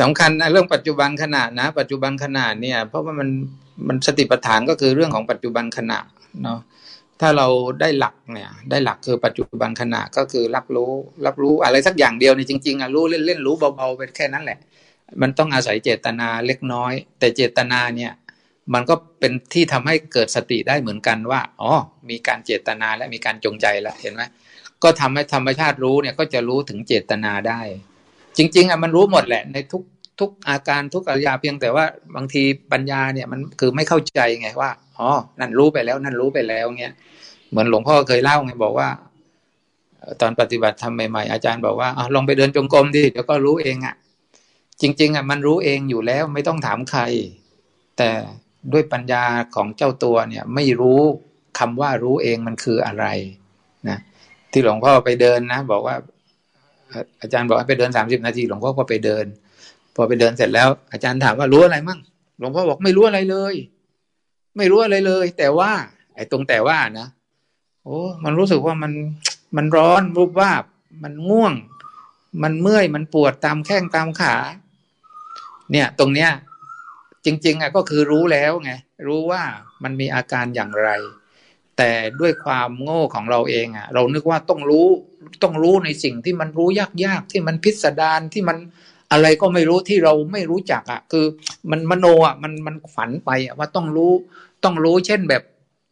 สำคัญนะเรื่องปัจจุบันขณะนะ ปัจจุบันขณะเนี่ย เพราะว่ามันมันสติปัฏฐานก็คือเรื่องของปัจจุบันขณะเนาะถ้าเราได้หลักเนี่ย ได้หลักคือปัจจุบันขณะก็คือรับรู้ รับรู้อะไรสักอย่างเดียวเนี่ยจริงๆอะรู้เล่นๆรู้เบาๆไปแค่นั้นแหละ มันต้องอาศัยเจตนาเล็กน้อย แต่เจตนาเนี่ย มันก็เป็นที่ทำให้เกิดสติได้เหมือนกันว่าอ๋อมีการเจตนาและมีการจงใจแล้วเห็นไหมก็ทำให้ธรรมชาติรู้เนี่ยก็จะรู้ถึงเจตนาได้ จริง ๆอะมันรู้หมดแหละ ในทุกทุกอาการทุกอริยาเพียงแต่ว่าบางทีปัญญาเนี่ยมันคือไม่เข้าใจไงว่าอ๋อนั่นรู้ไปแล้วนั่นรู้ไปแล้วเงี้ยเหมือนหลวงพ่อเคยเล่าไงบอกว่า ตอนปฏิบัติทำใหม่ๆอาจารย์บอกว่าอลองไปเดินจงกรมดิเดี๋ยวก็รู้เองอะ่ะ จริง ๆอะมันรู้เองอยู่แล้วไม่ต้องถามใคร แต่ด้วยปัญญาของเจ้าตัวเนี่ย ไม่รู้คำว่ารู้เองมันคืออะไรนะที่หลวงพ่อไปเดินนะ บอกว่า อาจารย์บอกให้ไปเดินสามสิบนาทีหลวงพ่อก็ไปเดิน พอไปเดินเสร็จแล้ว อาจารย์ถามว่ารู้อะไรมั่งหลวงพ่อบอกไม่รู้อะไรเลย ไม่รู้อะไรเลย แต่ว่า ไอ้ตรงแต่ว่านะโอ้มันรู้สึกว่ามันมันร้อนรูปวาบมันง่วง มันเมื่อยมันปวดตามแข้งตามขา เนี่ย ตรงเนี้ย จริง ๆอะก็คือรู้แล้วไงรู้ว่ามันมีอาการอย่างไร แต่ด้วยความโง่ของเราเองอะ เรานึกว่าต้องรู้ ต้องรู้ในสิ่งที่มันรู้ยากๆที่มันพิสดารที่มันอะไรก็ไม่รู้ที่เราไม่รู้จักอะ คือมันมโนอะมันมันฝันไปอะว่าต้องรู้ต้องรู้เช่นแบบ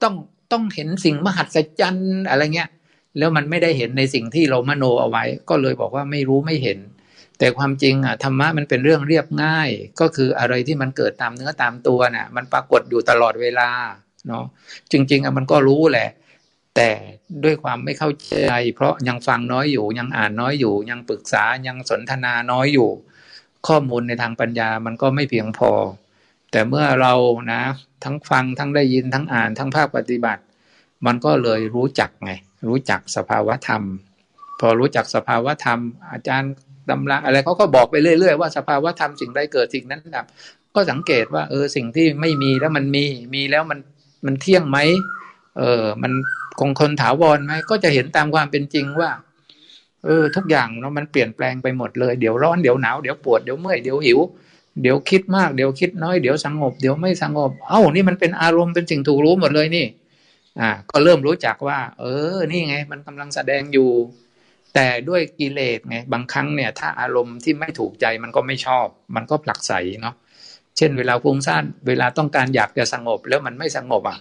ต้องต้องเห็นสิ่งมหัศจรรย์อะไรเงี้ย แล้วมันไม่ได้เห็นในสิ่งที่เรามโนเอาไว้ ก็เลยบอกว่าไม่รู้ไม่เห็น แต่ความจริงอะธรรมะมันเป็นเรื่องเรียบง่าย ก็คืออะไรที่มันเกิดตามเนื้อตามตัวน่ะ มันปรากฏอยู่ตลอดเวลาเนาะจริง ๆอะมันก็รู้แหละ แต่ด้วยความไม่เข้าใจ เพราะยังฟังน้อยอยู่ ยังอ่านน้อยอยู่ ยังปรึกษายังสนทนาน้อยอยู่ ข้อมูลในทางปัญญามันก็ไม่เพียงพอ แต่เมื่อเรานะ ทั้งฟังทั้งได้ยินทั้งอ่านทั้งภาคปฏิบัติ มันก็เลยรู้จักไง รู้จักสภาวธรรม พอรู้จักสภาวธรรม อาจารย์ตำราอะไรเขาก็บอกไปเรื่อยๆว่าสภาวธรรมสิ่งใดเกิดสิ่งนั้นดับก็สังเกตว่า เออสิ่งที่ไม่มีแล้วมันมีมีแล้วมันมันเที่ยงไหมเออมัน คงคนถาวรไหมก็จะเห็นตามความเป็นจริงว่า เออ ทุกอย่างเนาะมันเปลี่ยนแปลงไปหมดเลยเดี๋ยวร้อนเดี๋ยวหนาวเดี๋ยวปวดเดี๋ยวเมื่อยเดี๋ยวหิวเดี๋ยวคิดมากเดี๋ยวคิดน้อยเดี๋ยวสงบเดี๋ยวไม่สงบ เอ้านี่มันเป็นอารมณ์เป็นสิ่งถูกรู้หมดเลยนี่ อ่า ก็เริ่มรู้จักว่า เออ นี่ไง มันกำลังแสดงอยู่ แต่ด้วยกิเลสไงบางครั้งเนี่ย ถ้าอารมณ์ที่ไม่ถูกใจมันก็ไม่ชอบ มันก็ผลักใสเนาะเช่น เวลาฟุ้งซ่านเวลาต้องการอยากจะสงบแล้วมันไม่สงบอะ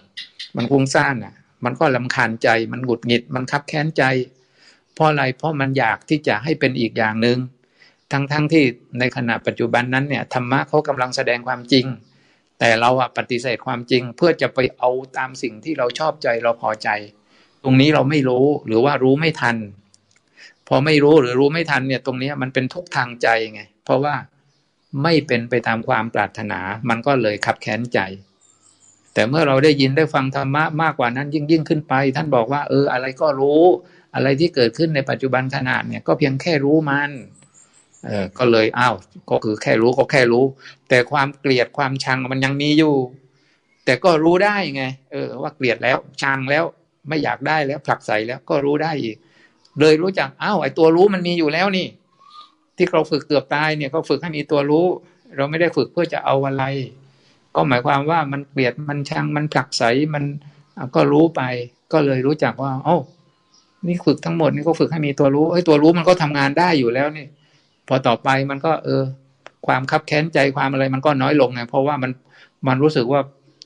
มันฟุ้งซ่านอะ มันก็ลำคาญใจ มันหงุดหงิด มันคับแค้นใจ เพราะอะไร เพราะมันอยากที่จะให้เป็นอีกอย่างหนึง่ง ทั้งๆทที่ในขณะปัจจุบันนั้นเนี่ยธรรมะเขากำลังแสดงความจริง แต่เราอะปฏิเสธความจริงเพื่อจะไปเอาตามสิ่งที่เราชอบใจเราพอใจ ตรงนี้เราไม่รู้หรือว่ารู้ไม่ทัน พอไม่รู้หรือรู้ไม่ทันเนี่ยตรงนี้มันเป็นทุกทางใจไง เพราะว่าไม่เป็นไปตามความปรารถนา มันก็เลยขับแค้นใจ แต่เมื่อเราได้ยินได้ฟังธรรมะมากกว่านั้นยิ่งยิ่งขึ้นไป ท่านบอกว่า เออ อะไรก็รู้ อะไรที่เกิดขึ้นในปัจจุบันขนาดเนี่ย ก็เพียงแค่รู้มันเออก็เลยอ้าวก็คือแค่รู้ก็แค่รู้ แต่ความเกลียดความชังมันยังมีอยู่ แต่ก็รู้ได้ไง เออ ว่าเกลียดแล้วชังแล้วไม่อยากได้แล้วผลักใส่แล้วก็รู้ได้อีก เลยรู้จักอ้าวไอ้ตัวรู้มันมีอยู่แล้วนี่ ที่เราฝึกเกือบตายเนี่ยก็ฝึกให้มีตัวรู้ เราไม่ได้ฝึกเพื่อจะเอาอะไร ก็หมายความว่ามันเกลียดมันชังมันผลักใสมันก็รู้ไป ก็เลยรู้จักว่า โอ้นี่ฝึกทั้งหมดนี่ก็ฝึกให้มีตัวรู้ไอ้ตัวรู้มันก็ทำงานได้อยู่แล้วนี่ พอต่อไปมันก็ เออ ความคับแค้นใจความอะไรมันก็น้อยลงไงเพราะว่ามันมันรู้สึกว่า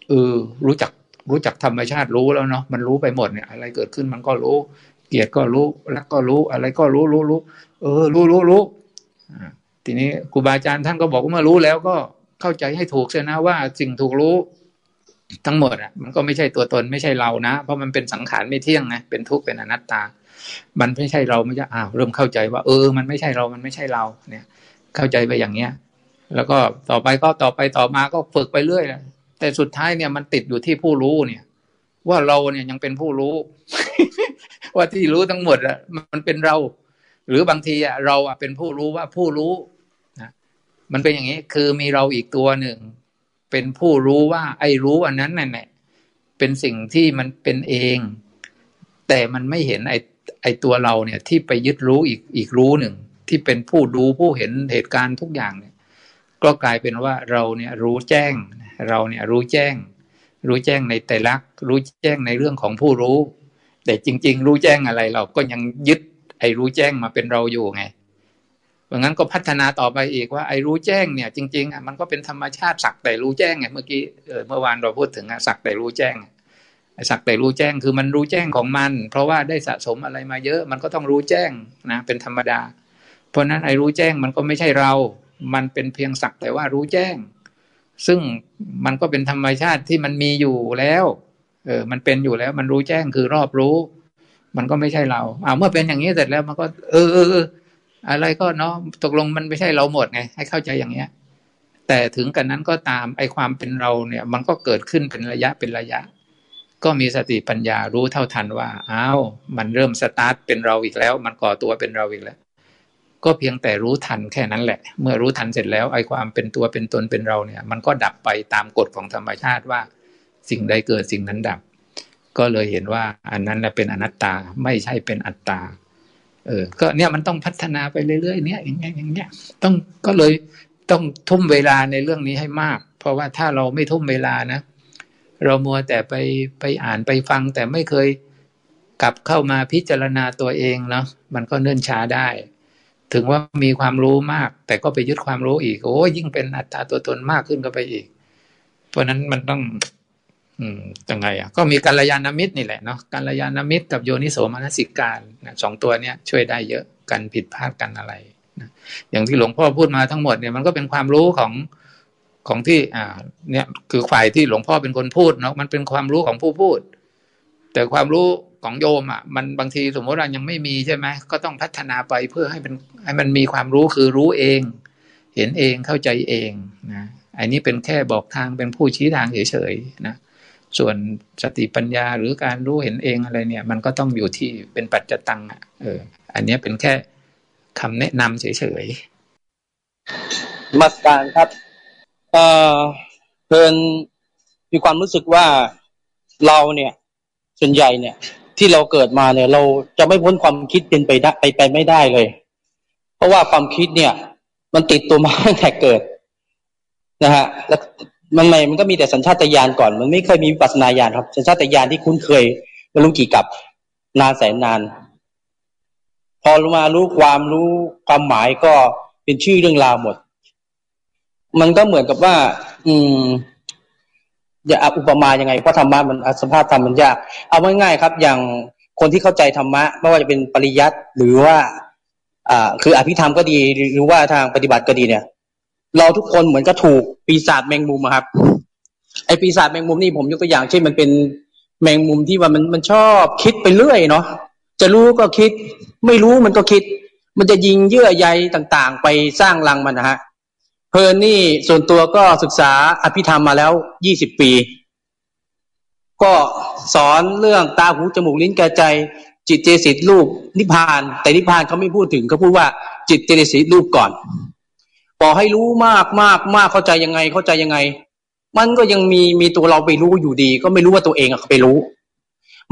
เออรู้จักรู้จักธรรมชาติรู้แล้วเนาะมันรู้ไปหมดเนี่ย อะไรเกิดขึ้นมันก็รู้ เกลียดก็รู้รักก็รู้ อะไรก็รู้รู้รู้เออ รู้รู้รู้ทีนี้ครูบาอาจารย์ท่านก็บอกว่าเมื่อรู้แล้วก็ เข้าใจให้ถูกเสียนะว่าสิ่งถูกรู้ทั้งหมดอะมันก็ไม่ใช่ตัวตนไม่ใช่เรานะ เพราะมันเป็นสังขารไม่เที่ยงไงเป็นทุกข์เป็นอนัตตา มันไม่ใช่เราไม่ใช่อ้าวเริ่มเข้าใจว่า เออ มันไม่ใช่เรามันไม่ใช่เราเนี่ย เข้าใจไปอย่างเนี้ย แล้วก็ต่อไปก็ต่อไปต่อมาก็ฝึกไปเรื่อยนะแต่สุดท้ายเนี่ยมันติดอยู่ที่ผู้รู้เนี่ย ว่าเราเนี่ยยังเป็นผู้รู้ ว่าที่รู้ทั้งหมดอะมันเป็นเรา หรือบางทีอะเราอะเป็นผู้รู้ว่าผู้รู้ มันเป็นอย่างนี้คือมีเราอีกตัวหนึ่ง เป็นผู้รู้ว่า ไอ้รู้อันนั้นนั่นแหละเป็นสิ่งที่มันเป็นเอง แต่มันไม่เห็นไอ้ไอ้ตัวเราเนี่ย ที่ไปยึดรู้อีกอีกรู้หนึ่ง ที่เป็นผู้ดูผู้เห็นเหตุการณ์ทุกอย่างเนี่ย ก็กลายเป็นว่าเราเนี่ยรู้แจ้ง เราเนี่ยรู้แจ้ง รู้แจ้งในแต่ลักรู้แจ้งในเรื่องของผู้รู้ แต่จริง ๆ รู้แจ้งอะไรเราก็ยังยึดไอ้รู้แจ้งมาเป็นเราอยู่ไง เพราะงั้นก็พัฒนาต่อไปอีกว่าไอ้รู้แจ้งเนี่ยจริงๆอะมันก็เป็นธรรมชาติสักแต่รู้แจ้งไงเมื่อกี้เออเมื่อวานเราพูดถึงอะสักแต่รู้แจ้งสักแต่รู้แจ้งคือมันรู้แจ้งของมัน เพราะว่าได้สะสมอะไรมาเยอะ มันก็ต้องรู้แจ้งนะเป็นธรรมดา เพราะนั้นไอ้รู้แจ้งมันก็ไม่ใช่เรา มันเป็นเพียงสักแต่ว่ารู้แจ้ง ซึ่งมันก็เป็นธรรมชาติที่มันมีอยู่แล้วเออมันเป็นอยู่แล้ว มันรู้แจ้งคือรอบรู้ มันก็ไม่ใช่เราอ่าเมื่อเป็นอย่างนี้เสร็จแล้วมันก็ เออเออ อะไรก็เนาะตกลงมันไม่ใช่เราหมดไง ให้เข้าใจอย่างเนี้ย แต่ถึงกันนั้นก็ตามไอความเป็นเราเนี่ย มันก็เกิดขึ้นเป็นระยะเป็นระยะ ก็มีสติปัญญารู้เท่าทันว่าอ้าวมันเริ่มสตาร์ทเป็นเราอีกแล้ว มันก่อตัวเป็นเราอีกแล้ว ก็เพียงแต่รู้ทันแค่นั้นแหละ เมื่อรู้ทันเสร็จแล้วไอ้ความเป็นตัวเป็นตนเป็นเราเนี่ย มันก็ดับไปตามกฎของธรรมชาติว่า สิ่งใดเกิดสิ่งนั้นดับ ก็เลยเห็นว่าอันนั้นเป็นอนัตตาไม่ใช่เป็นอัตตา เออ ก็เนี่ยมันต้องพัฒนาไปเรื่อยๆเนี่ยอย่างเงี้ยอย่างเงี้ยต้องก็เลยต้องทุ่มเวลาในเรื่องนี้ให้มาก เพราะว่าถ้าเราไม่ทุ่มเวลานะ เรามัวแต่ไปไปอ่านไปฟัง แต่ไม่เคยกลับเข้ามาพิจารณาตัวเองเนาะมันก็เนิ่นช้าได้ ถึงว่ามีความรู้มาก แต่ก็ไปยึดความรู้อีก โอ้ยิ่งเป็นอัตตาตัวตนมากขึ้นก็ไปอีก เพราะนั้นมันต้อง อืมยังไงอะก็มีกัลยาณมิตรนี่แหละเนาะกัลยาณมิตรกับโยนิโสมนสิการนะสองตัวเนี้ยช่วยได้เยอะกันผิดพลาดกันอะไรนะอย่างที่หลวงพ่อพูดมาทั้งหมดเนี่ยมันก็เป็นความรู้ของของที่อ่าเนี่ยคือฝ่ายที่หลวงพ่อเป็นคนพูดเนาะมันเป็นความรู้ของผู้พูด แต่ความรู้ของโยมอะมันบางทีสมมติเรายังไม่มีใช่ไหมก็ต้องพัฒนาไปเพื่อให้เป็นให้มันมีความรู้คือรู้เอง เห็นเองเข้าใจเองนะอันนี้เป็นแค่บอกทางเป็นผู้ชี้ทางเฉยๆนะ ส่วนสติปัญญาหรือการรู้เห็นเองอะไรเนี่ย มันก็ต้องอยู่ที่เป็นปัจจตังอะเออ อันนี้เป็นแค่คำแนะนำเฉยๆมาการครับเออเพลินมีความรู้สึกว่าเราเนี่ย ส่วนใหญ่เนี่ย ที่เราเกิดมาเนี่ย เราจะไม่พ้นความคิดเป็นไปได้ไปไปไม่ได้เลย เพราะว่าความคิดเนี่ย มันติดตัวมาตั้งแต่เกิดนะฮะแล้ว มันไม่มันก็มีแต่สัญชาตญาณก่อน มันไม่เคยมีปัสนาญาณครับ สัญชาตญาณที่คุ้นเคยมารู้กี่กับนานแสนนาน พอรู้มารู้ความรู้ความหมายก็เป็นชื่อเรื่องราวหมด มันก็เหมือนกับว่า อืมอย่าอุปมายังไงเพราะธรรมะมันสภาพธรรมมันยาก เอาง่ายๆครับ อย่างคนที่เข้าใจธรรมะไม่ว่าจะเป็นปริยัติหรือว่า อ่า คืออภิธรรมก็ดีหรือว่าทางปฏิบัติก็ดีเนี่ย เราทุกคนเหมือนก็ถูกปีศาจแมงมุมครับ ไอปีศาจแมงมุมนี่ผมยกตัวอย่างเช่นมันเป็นแมงมุมที่ว่ามันมันชอบคิดไปเรื่อยเนาะจะรู้ก็คิด ไม่รู้มันก็คิด มันจะยิงเยื่อใยต่างๆ ไปสร้างรังมันนะฮะเพลินนี่ส่วนตัวก็ศึกษาอภิธรรมมาแล้วยี่สิบปี ก็สอนเรื่องตาหูจมูกลิ้นกายใจ จิตเจสิตรูปนิพพาน แต่นิพพานเขาไม่พูดถึงเขาพูดว่าจิตเจสิตรูปก่อน บอให้รู้มากมากมากเข้าใจยังไงเข้าใจยังไง มันก็ยังมีมีตัวเราไปรู้อยู่ดี ก็ไม่รู้ว่าตัวเองอะไปรู้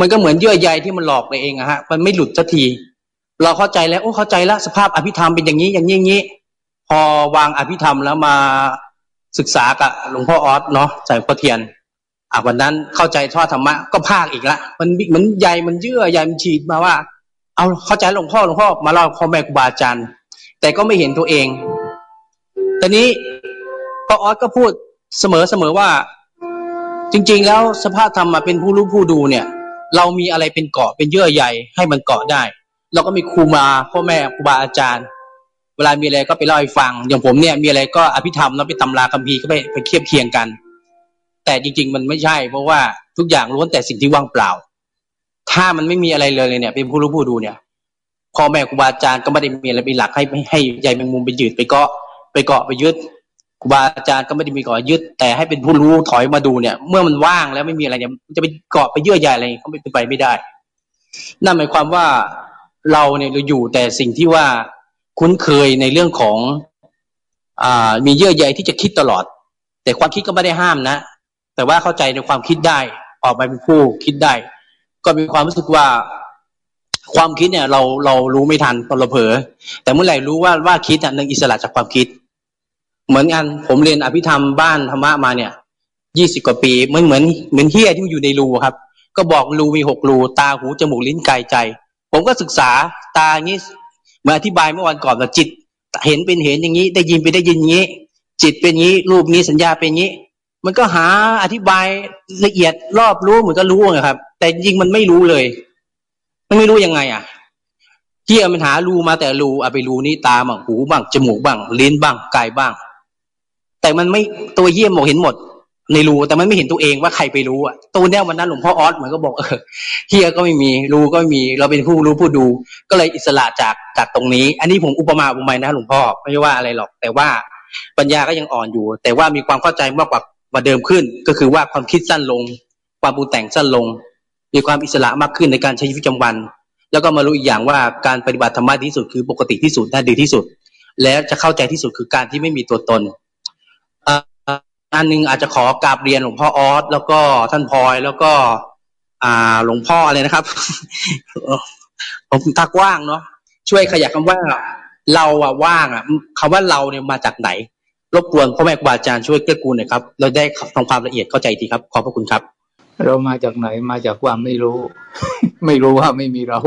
มันก็เหมือนเยื่อใยที่มันหลอกไปเองอะฮะ มันไม่หลุดสักที เราเข้าใจแล้วโอ้เข้าใจแล้วสภาพอภิธรรมเป็นอย่างนี้อย่างนี้อย่างนี้ พอวางอภิธรรมแล้วมาศึกษากับหลวงพ่อออสเนาะใส่พระเทียนอะวันนั้นเข้าใจทอดธรรมะก็ภาคอีกละมันเหมือนใหญ่มันเยื่อใหญ่มันฉีดมาว่า เอาเข้าใจหลวงพ่อหลวงพ่อมาเล่าพ่อแม่ครูบาอาจารย์แต่ก็ไม่เห็นตัวเอง ตอนนี้พ่อออสก็พูดเสมอเสมอว่า จริง ๆ แล้วสภาพธรรมมาเป็นผู้รู้ผู้ดูเนี่ย เรามีอะไรเป็นเกาะเป็นเยื่อใหญ่ให้มันเกาะได้ เราก็มีครูมาพ่อแม่ครูบาอาจารย์ เวลามีอะไรก็ไปเล่าให้ฟัง อย่างผมเนี่ยมีอะไรก็อภิธรรมแล้วไปตำราคัมภีร์ก็ไปไปเทียบเคียงกัน แต่จริง ๆ มันไม่ใช่ เพราะว่าทุกอย่างล้วนแต่สิ่งที่ว่างเปล่า ถ้ามันไม่มีอะไรเลยเนี่ย เป็นผู้รู้ผู้ดูเนี่ยพ่อแม่ครูบาอาจารย์ก็ไม่ได้มีอะไรเป็นหลักให้ให้ใหญ่แมงมุมไปยืดไปเกาะ ไปเกาะไปยึดครูบาอาจารย์ก็ไม่ได้มีเกาะยึด แต่ให้เป็นผู้รู้ถอยมาดูเนี่ย เมื่อมันว่างแล้วไม่มีอะไรเนี่ยจะไปเกาะไปเยื่อใยอะไรเขาไม่ไปไม่ได้ นั่นหมายความว่าเราเนี่ยเราอยู่แต่สิ่งที่ว่าคุ้นเคยในเรื่องของอ่ามีเยื่อใยที่จะคิดตลอด แต่ความคิดก็ไม่ได้ห้ามนะ แต่ว่าเข้าใจในความคิดได้ ออกมาเป็นผู้คิดได้ ก็มีความรู้สึกว่าความคิดเนี่ยเราเรารู้ไม่ทันตอนเราเผลอแต่เมื่อไหร่รู้ว่าว่าคิดอะนึงอิสระจากความคิด เหมือนกันผมเรียนอภิธรรมบ้านธรรมะมาเนี่ยยี่สิบกว่าปีมันเหมือนเหมือนเฮียที่อยู่ในรูครับ ก็บอกรูมีหกรูตาหูจมูกลิ้นกายใจ ผมก็ศึกษาตาอย่างนี้มาอธิบายเมื่อวันก่อนว่าจิต เห็นเป็นเห็นอย่างนี้ ได้ยินไปได้ยินอย่างนี้ จิตเป็นอย่างนี้รูปนี้สัญญาเป็นอย่างนี้ มันก็หาอธิบายละเอียดรอบรู้เหมือนก็รู้นะครับ แต่จริงมันไม่รู้เลย มันไม่รู้ยังไง อะเที่ยมันหารูมาแต่รูเอาไปรูนี้ตาบ้างหูบ้างจมูกบ้างลิ้นบ้างกายบ้าง แต่มันไม่ตัวเยี่ยมมองเห็นหมด ในรูแต่มันไม่เห็นตัวเองว่าใครไปรู้อะตัวเนี้ยวันนั้นหลวงพ่อออสเหมือนก็บอกเออเฮียก็ไม่มีรูก็ไม่มีเราเป็นผู้รู้ผู้ดู ก็เลยอิสระจากจากตรงนี้ อันนี้ผมอุปมาอุปไมยนะหลวงพ่อไม่ว่าอะไรหรอก แต่ว่าปัญญาก็ยังอ่อนอยู่ แต่ว่ามีความเข้าใจมากกว่าว่าเดิมขึ้น ก็คือว่าความคิดสั้นลง ความปรุงแต่งสั้นลง มีความอิสระมากขึ้นในการใช้ชีวิตประจำวัน แล้วก็มารู้อีกอย่างว่าการปฏิบัติธรรมะที่สุดคือปกติที่สุดน่าดีที่สุด แล้วจะเข้าใจที่สุดคือการที่ไม่มีตัวตน อันหนึ่งอาจจะขอกราบเรียนหลวงพ่อออสแล้วก็ท่านพลอยแล้วก็ อ่าหลวงพ่ออะไรนะครับผมทักว่างเนาะช่วยขยับคำว่าเราอะว่างอะคำว่าเราเนี่ยมาจากไหน รบกวนพ่อแม่ครูบาอาจารย์ช่วยเกื้อกูลหน่อยครับ เราได้ทำความละเอียดเข้าใจทีครับ ขอบพระคุณครับ เรามาจากไหนมาจากความไม่รู้ ไม่รู้ว่าไม่มีเรา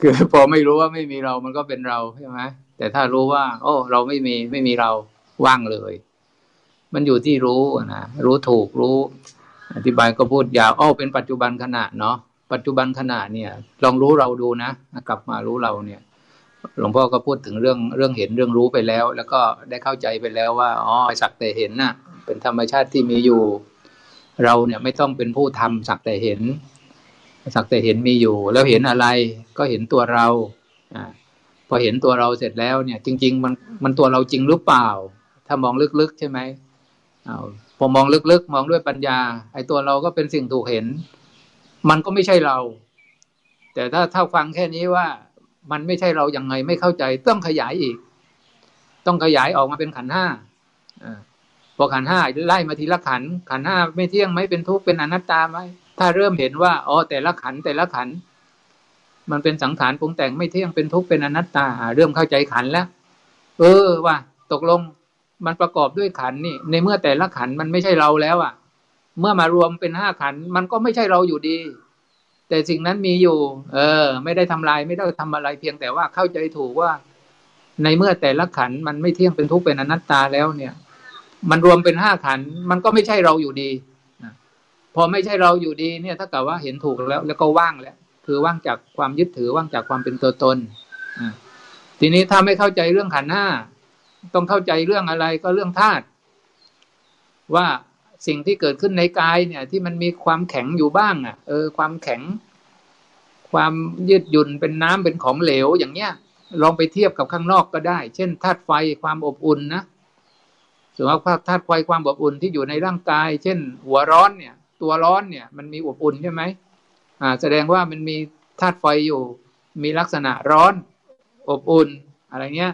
คือพอไม่รู้ว่าไม่มีเรามันก็เป็นเราใช่ไหมแต่ถ้ารู้ว่า โอ้ เราไม่มีไม่มีเราว่างเลย มันอยู่ที่รู้นะรู้ถูกรู้ อธิบายก็พูดยาวอ้อเป็นปัจจุบันขณะเนาะปัจจุบันขณะเนี่ย ลองรู้เราดูนะกลับมารู้เราเนี่ย หลวงพ่อก็พูดถึงเรื่องเรื่องเห็นเรื่องรู้ไปแล้ว แล้วก็ได้เข้าใจไปแล้วว่าอ๋อสักแต่เห็นน่ะ เป็นธรรมชาติที่มีอยู่ เราเนี่ยไม่ต้องเป็นผู้ทำสักแต่เห็น สักแต่เห็นมีอยู่ แล้วเห็นอะไรก็เห็นตัวเราอ่าพอเห็นตัวเราเสร็จแล้วเนี่ย จริง ๆ มันมันตัวเราจริงหรือเปล่า ถ้ามองลึกๆใช่ไหม อาพอมองลึกๆ มองด้วยปัญญา ไอ้ตัวเราก็เป็นสิ่งถูกเห็น มันก็ไม่ใช่เรา แต่ถ้าถ้าฟังแค่นี้ว่ามันไม่ใช่เราอย่างไงไม่เข้าใจ ต้องขยายอีก ต้องขยายออกมาเป็นขันห้าพอขันห้าไล่มาทีละขัน ขันห้าไม่เที่ยงไหมเป็นทุกข์เป็นอนัตตาไหมถ้าเริ่มเห็นว่าอ๋อแต่ละขันแต่ละขัน มันเป็นสังขารปรุงแต่งไม่เที่ยงเป็นทุกข์เป็นอนัตตา เริ่มเข้าใจขันแล้ว เออว่า ตกลง มันประกอบด้วยขันนี่ ในเมื่อแต่ละขันมันไม่ใช่เราแล้วอะ่ะ เมื่อมารวมเป็นห้าขัน มันก็ไม่ใช่เราอยู่ดี แต่สิ่งนั้นมีอยู่ เออ ไม่ได้ทำลาย ไม่ได้ทำอะไรเพียงแต่ว่าเข้าใจถูกว่า ในเมื่อแต่ละขันมันไม่เที่ยงเป็นทุกข์เป็นอนัตตาแล้วเนี่ย มันรวมเป็นห้าขัน มันก็ไม่ใช่เราอยู่ดีพอไม่ใช่เราอยู่ดีเนี่ยถ้าเกิดว่าเห็นถูกแล้ว แล้วก็ว่างแล้วคือว่างจากความยึดถือว่างจากความเป็นตัวตนทีนี้ถ้าไม่เข้าใจเรื่องขันห้า ต้องเข้าใจเรื่องอะไรก็เรื่องธาตุว่าสิ่งที่เกิดขึ้นในกายเนี่ย ที่มันมีความแข็งอยู่บ้างอะ เออ ความแข็ง ความยืดหยุ่นเป็นน้ำเป็นของเหลวอย่างเนี้ย ลองไปเทียบกับข้างนอกก็ได้ เช่นธาตุไฟความอบอุ่นนะสมมติว่าธาตุไฟความอบอุ่นที่อยู่ในร่างกาย เช่น หัวร้อนเนี่ย ตัวร้อนเนี่ย มันมีอบอุ่นใช่ไหมอ่า แสดงว่ามันมีธาตุไฟอยู่ มีลักษณะร้อน อบอุ่นอะไรเงี้ย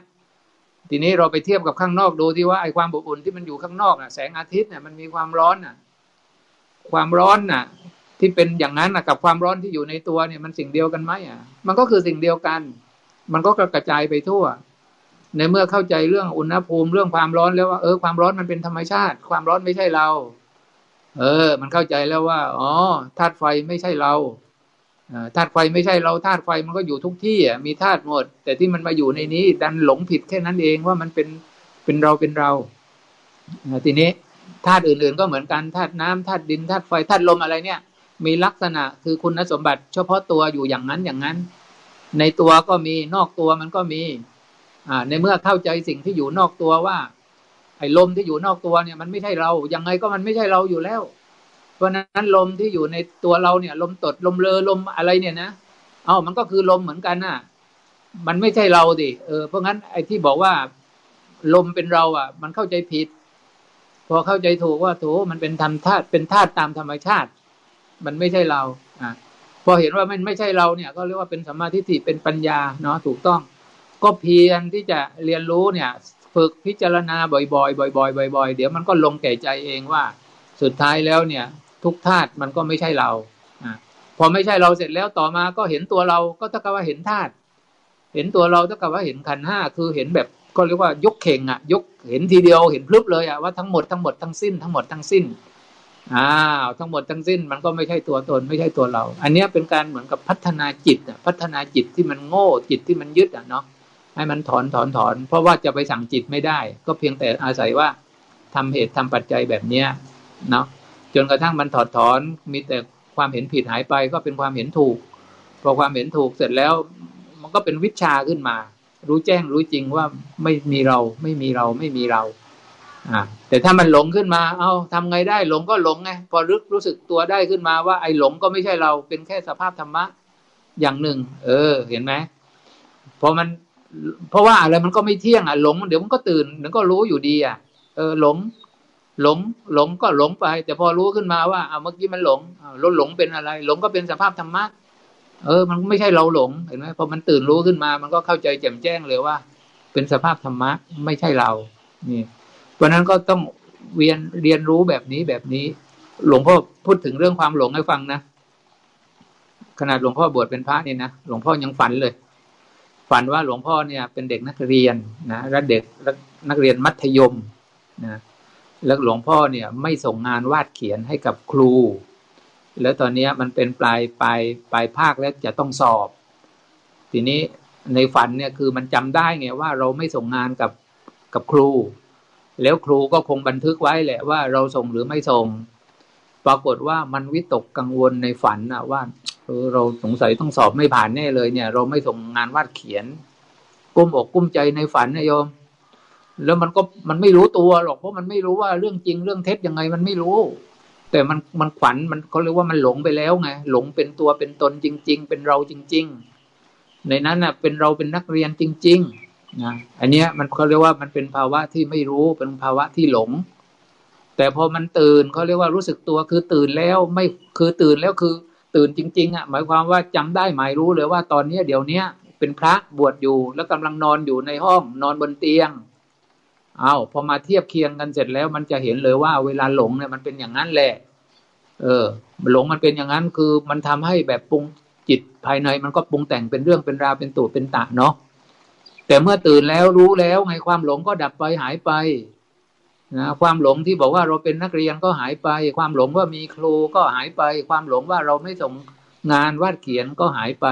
ทีนี้เราไปเทียบกับข้างนอกดูที่ว่าไอ้ความอบอุ่นที่มันอยู่ข้างนอกอะแสงอาทิตย์เนี่ยมันมีความร้อนอะ ความร้อนน่ะ ที่เป็นอย่างนั้นกับความร้อนที่อยู่ในตัวเนี่ยมันสิ่งเดียวกันไหมอะ มันก็คือสิ่งเดียวกัน มันก็กระจายไปทั่ว ในเมื่อเข้าใจเรื่องอุณหภูมิเรื่องความร้อนแล้วว่าเออความร้อนมันเป็นธรรมชาติ ความร้อนไม่ใช่เรา เออ มันเข้าใจแล้วว่า อ๋อธาตุไฟไม่ใช่เรา ธาตุไฟไม่ใช่เราธาตุไฟมันก็อยู่ทุกที่อะมีธาตุหมด แต่ที่มันมาอยู่ในนี้ ดันหลงผิดแค่นั้นเองว่ามันเป็นเป็นเราเป็นเราทีนี้ธาตุอื่นๆ ก็เหมือนกันธาตุน้ำธาตุดินธาตุไฟธาตุลมอะไรเนี่ย มีลักษณะคือคุณสมบัติ เฉพาะตัวอยู่อย่างนั้นอย่างนั้น ในตัวก็มีนอกตัวมันก็มีอ่าในเมื่อเข้าใจสิ่งที่อยู่นอกตัวว่า ไอ้ลมที่อยู่นอกตัวเนี่ย มันไม่ใช่เรายังไงก็มันไม่ใช่เราอยู่แล้ว ราะนั้นลมที่อยู่ในตัวเราเนี่ย ลมตดลมเลอลมอะไรเนี่ยนะเอ้ามันก็คือลมเหมือนกันน่ะ มันไม่ใช่เราดิเออเพราะงั้นไอ้ที่บอกว่า ลมเป็นเรา อะ มันเข้าใจผิด พอเข้าใจถูกว่าโถมันเป็นธรรมธาตุเป็นธาตุตามธรรมชาติ มันไม่ใช่เรา อะพอเห็นว่ามันไม่ใช่เราเนี่ย ก็เรียกว่าเป็นสมาธิิเป็นปัญญาเนาะถูกต้อง ก็เพียรที่จะเรียนรู้เนี่ย ฝึกพิจารณาบ่อยๆบ่อยๆบ่อยๆเดี๋ยวมันก็ลงแก่ใจเองว่า สุดท้ายแล้วเนี่ย ทุกธาตุมันก็ไม่ใช่เราอพอไม่ใช่เราเสร็จแล้วต่อมาก็เห็นตัวเราก็เท่ากับว่าเห็นธาตุเห็นตัวเราเท่ากับว่าเห็นขันห้าคือเห็นแบบก็เรียกว่ายกเข่งอะ ยกเห็นทีเดียวเห็นพลึบเลยอะว่าทั้งหมดทั้งหมดทั้งสิ้นทั้งหมดทั้งสิ้นอ้าวทั้งหมดทั้งสิ้นมันก็ไม่ใช่ตัวตนไม่ใช่ตัวเรา อันนี้เป็นการเหมือนกับพัฒนาจิตอะพัฒนาจิตที่มันโง่จิตที่มันยึดอะเนาะให้มันถอนถอนถอน เพราะว่าจะไปสั่งจิตไม่ได้ ก็เพียงแต่อาศัยว่าทำเหตุทำปัจจัยแบบเนี้ยเนาะ จนกระทั่งมันถอดถอนมีแต่ความเห็นผิดหายไปก็เป็นความเห็นถูก พอความเห็นถูกเสร็จแล้ว มันก็เป็นวิชาขึ้นมา รู้แจ้งรู้จริงว่าไม่มีเราไม่มีเราไม่มีเราอ่าแต่ถ้ามันหลงขึ้นมา เอาทำไงได้หลงก็หลงไงพอรึกรู้สึกตัวได้ขึ้นมาว่าไอ้หลงก็ไม่ใช่เราเป็นแค่สภาพธรรมะอย่างหนึ่ง เออ เห็นไหมพอมัน เพราะว่าอะไรมันก็ไม่เที่ยงอะหลงเดี๋ยวมันก็ตื่นเดี๋ยวก็รู้อยู่ดีอะเออหลง หลงหลงก็หลงไป แต่พอรู้ขึ้นมาว่าเอาเมื่อกี้มันหลงรถหลงเป็นอะไร หลงก็เป็นสภาพธรรมะเออ มันไม่ใช่เราหลงเห็นไหมพอมันตื่นรู้ขึ้นมา มันก็เข้าใจแจ่มแจ้งเลยว่า เป็นสภาพธรรมะไม่ใช่เรา นี่เพราะนั้นก็ต้องเวียนเรียนรู้แบบนี้แบบนี้ หลวงพ่อพูดถึงเรื่องความหลงให้ฟังนะขนาดหลวงพ่อบวชเป็นพระเนี่ยนะหลวงพ่อยังฝันเลย ฝันว่าหลวงพ่อเนี่ย เป็นเด็กนักเรียนนะและเด็กนักเรียนมัธยมนะ แล้วหลวงพ่อเนี่ยไม่ส่งงานวาดเขียนให้กับครู แล้วตอนนี้มันเป็นปลายปลายปลายภาคแล้วจะต้องสอบ ทีนี้ในฝันเนี่ยคือมันจำได้ไงว่าเราไม่ส่งงานกับกับครู แล้วครูก็คงบันทึกไว้แหละว่าเราส่งหรือไม่ส่ง ปรากฏว่ามันวิตกกังวลในฝันนะว่าเออเราสงสัยต้องสอบไม่ผ่านแน่เลยเนี่ย เราไม่ส่งงานวาดเขียน กุ้มอกกุ้มใจในฝันนะโยม แล้วมันก็มันไม่รู้ตัวหรอกเพราะมันไม่รู้ว่าเรื่องจริงเรื่องเท็จยังไงมันไม่รู้ แต่มันมันขวัญมันเขาเรียกว่ามันหลงไปแล้วไงหลงเป็นตัวเป็นตนจริง ๆ เป็นเราจริง ๆ ในนั้นน่ะ เป็นเราเป็นนักเรียนจริงๆนะอันเนี้ยมันเขาเรียกว่ามันเป็นภาวะที่ไม่รู้เป็นภาวะที่หลง แต่พอมันตื่นเขาเรียกว่ารู้สึกตัวคือตื่นแล้วไม่คือตื่นแล้วคือ ตื่นจริง ๆ อะ หมายความว่าจำได้หมายรู้เลยว่าตอนเนี้ยเดี๋ยวเนี้ยเป็นพระบวชอยู่แล้วกำลังนอนอยู่ในห้องนอนบนเตียง เอาพอมาเทียบเคียงกันเสร็จแล้ว มันจะเห็นเลยว่าเวลาหลงเนี่ยมันเป็นอย่างนั้นแหละ เออ หลงมันเป็นอย่างนั้นคือมันทำให้แบบปรุงจิตภายในมันก็ปรุงแต่งเป็นเรื่องเป็นราวเป็นตูดเป็นตะเนาะแต่เมื่อตื่นแล้วรู้แล้วไงความหลงก็ดับไปหายไปนะความหลงที่บอกว่าเราเป็นนักเรียนก็หายไป ความหลงว่ามีครูก็หายไป ความหลงว่าเราไม่ส่งงานวาดเขียนก็หายไป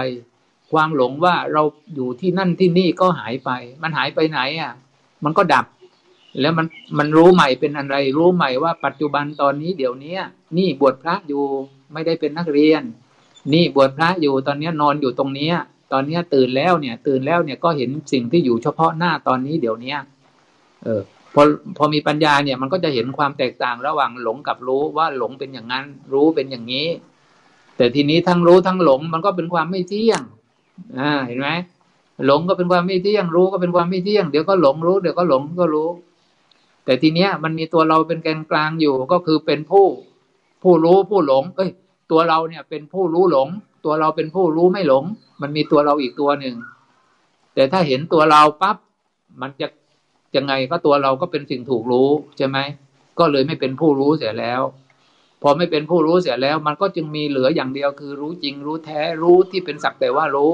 ความหลงว่าเราอยู่ที่นั่นที่นี่ก็หายไป มันหายไปไหนอะ มันก็ดับ แล้วมันมันรู้ใหม่เป็นอะไร รู้ใหม่ว่าปัจจุบันตอนนี้เดี๋ยวนี้นี่บวชพระอยู่ไม่ได้เป็นนักเรียน นี่บวชพระอยู่ตอนนี้นอนอยู่ตรงนี้ตอนนี้ตื่นแล้วเนี่ย ตื่นแล้วเนี่ยก็เห็นสิ่งที่อยู่เฉพาะหน้าตอนนี้เดี๋ยวนี้เออพอพอมีปัญญาเนี่ยมันก็จะเห็นความแตกต่างระหว่างหลงกับรู้ว่าหลงเป็นอย่างนั้น รู้เป็นอย่างนี้ แต่ทีนี้ทั้งรู้ทั้งหลงมันก็เป็นความไม่เที่ยงอ่าเห็นไหมหลงก็เป็นความไม่เที่ยง รู้ก็เป็นความไม่เที่ยง เดี๋ยวก็หลงรู้เดี๋ยวก็หลงก็รู้ แต่ทีเนี้ยมันมีตัวเราเป็นแกนกลางอยู่ก็คือเป็นผู้ผู้รู้ผู้หลง เอ้ย ตัวเราเนี่ยเป็นผู้รู้หลง ตัวเราเป็นผู้รู้ไม่หลง มันมีตัวเราอีกตัวหนึ่ง แต่ถ้าเห็นตัวเราปั๊บมันจะยังไงก็ตัวเราก็เป็นสิ่งถูกรู้ใช่ไหมก็เลยไม่เป็นผู้รู้เสียแล้ว พอไม่เป็นผู้รู้เสียแล้ว มันก็จึงมีเหลืออย่างเดียวคือรู้จริงรู้แท้รู้ที่เป็นสักแต่ว่ารู้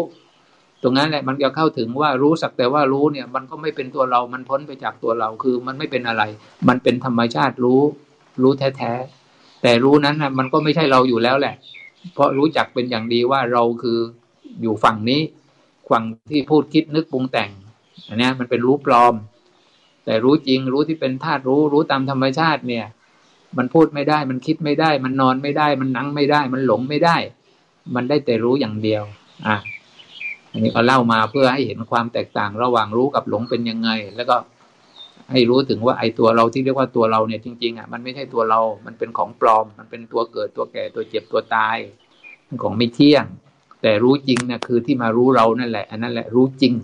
ตรงนั้นแหละมันจะเข้าถึงว่ารู้สักแต่ว่ารู้เนี่ยมันก็ไม่เป็นตัวเรา มันพ้นไปจากตัวเราคือมันไม่เป็นอะไร มันเป็นธรรมชาติรู้ รู้แท้ๆแต่รู้นั้นนะมันก็ไม่ใช่เราอยู่แล้วแหละ เพราะรู้จักเป็นอย่างดีว่าเราคืออยู่ฝั่งนี้ ฝั่งที่พูดคิดนึกปรุงแต่งอันนี้มันเป็นรู้ปลอม แต่รู้จริงรู้ที่เป็นธาตุรู้รู้ตามธรรมชาติเนี่ย มันพูดไม่ได้มันคิดไม่ได้ มันนอนไม่ได้ มันนั่งไม่ได้ มันหลงไม่ได้ มันได้แต่รู้อย่างเดียว อะ อันนี้ก็เล่ามาเพื่อให้เห็นความแตกต่างระหว่างรู้กับหลงเป็นยังไง แล้วก็ให้รู้ถึงว่าไอ้ตัวเราที่เรียกว่าตัวเราเนี่ยจริงๆอะมันไม่ใช่ตัวเรา มันเป็นของปลอม มันเป็นตัวเกิดตัวแก่ตัวเจ็บตัวตายมันของไม่เที่ยง แต่รู้จริงนี่ยคือที่มารู้เรานั่นแหละ อันนั้นแหละรู้จริง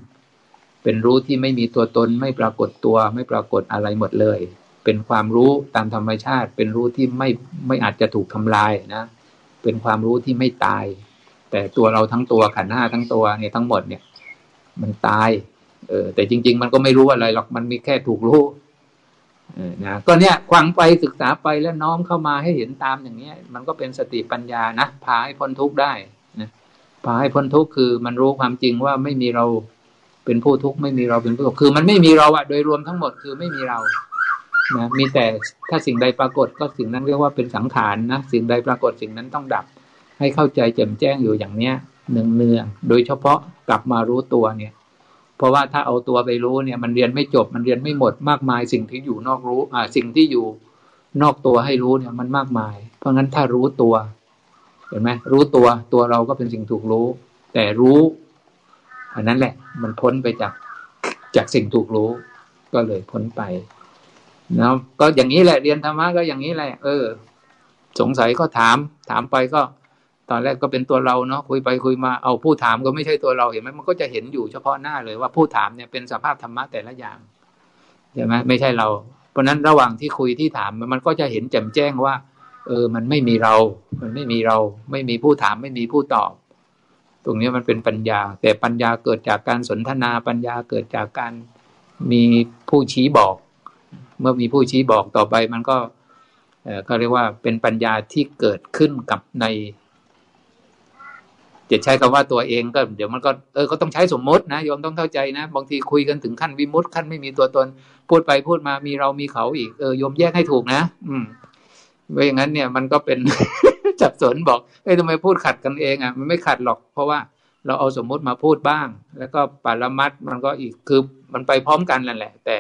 เป็นรู้ที่ไม่มีตัวตนไม่ปรากฏตัว ไม่ปรากฏอะไรหมดเลย เป็นความรู้ตามธรรมชาติ เป็นรู้ที่ไม่ไม่อาจจะถูกทำลายนะ เป็นความรู้ที่ไม่ตาย แต่ตัวเราทั้งตัวขันห้าทั้งตัวเนี่ยทั้งหมดเนี่ย มันตาย เออ แต่จริง ๆ มันก็ไม่รู้อะไรหรอกมันมีแค่ถูกรู้เออนะก็เนี่ยควังไปศึกษาไปแล้วน้อมเข้ามาให้เห็นตามอย่างเนี้ย มันก็เป็นสติปัญญานะพาให้พ้นทุกข์ได้นะพาให้พ้นทุกข์คือ มันรู้ความจริงว่าไม่มีเราเป็นผู้ทุกข์ไม่มีเราเป็นผู้ทุกข์คือ มันไม่มีเราอะโดยรวมทั้งหมดคือไม่มีเรานะมีแต่ถ้าสิ่งใดปรากฏก็สิ่งนั้นเรียกว่าเป็นสังขารนะสิ่งใดปรากฏสิ่งนั้นต้องดับ ให้เข้าใจแจ่มแจ้งอยู่อย่างเนี้ยเนืองเนืองโดยเฉพาะกลับมารู้ตัวเนี่ย เพราะว่าถ้าเอาตัวไปรู้เนี่ย มันเรียนไม่จบมันเรียนไม่หมดมากมาย สิ่งที่อยู่นอกรู้ อ่า สิ่งที่อยู่นอกตัวให้รู้เนี่ยมันมากมาย เพราะงั้นถ้ารู้ตัวเห็นไหมรู้ตัวตัวเราก็เป็นสิ่งถูกรู้ แต่รู้ อันนั้นแหละ มันพ้นไปจากจากสิ่งถูกรู้ ก็เลยพ้นไปนะก็อย่างนี้แหละ เรียนธรรมะก็อย่างนี้แหละ เออ สงสัยก็ถาม ถามไปก็ ตอนแรกก็เป็นตัวเราเนาะคุยไปคุยมาเอาผู้ถามก็ไม่ใช่ตัวเราเห็นไหมมันก็จะเห็นอยู่เฉพาะหน้าเลยว่าผู้ถามเนี่ยเป็นสภาพธรรมะแต่ละอย่างใช่ไหมไม่ใช่เรา เพราะนั้นระหว่างที่คุยที่ถามมันก็จะเห็นแจ่มแจ้งว่า เออ มันไม่มีเรา มันไม่มีเรา ไม่มีผู้ถามไม่มีผู้ตอบ ตรงนี้มันเป็นปัญญา แต่ปัญญาเกิดจากการสนทนาปัญญาเกิดจากการมีผู้ชี้บอก เมื่อมีผู้ชี้บอกต่อไปมันก็เออก็เรียกว่าเป็นปัญญาที่เกิดขึ้นกับใน จะใช้คำว่าตัวเองก็เดี๋ยวมันก็เออก็ต้องใช้สมมตินะโยมต้องเข้าใจนะบางทีคุยกันถึงขั้นวิมุตขั้นไม่มีตัวตน พูดไปพูดมามีเรามีเขาอีกเออโยมแยกให้ถูกนะ อืมไม่อย่างนั้นเนี่ยมันก็เป็นจับสนบอกเอ้ยทำไมพูดขัดกันเองอะมันไม่ขัดหรอก เพราะว่าเราเอาสมมุติมาพูดบ้าง แล้วก็ปารมัดมันก็อีกคือมันไปพร้อมกันนั่นแหละ แต่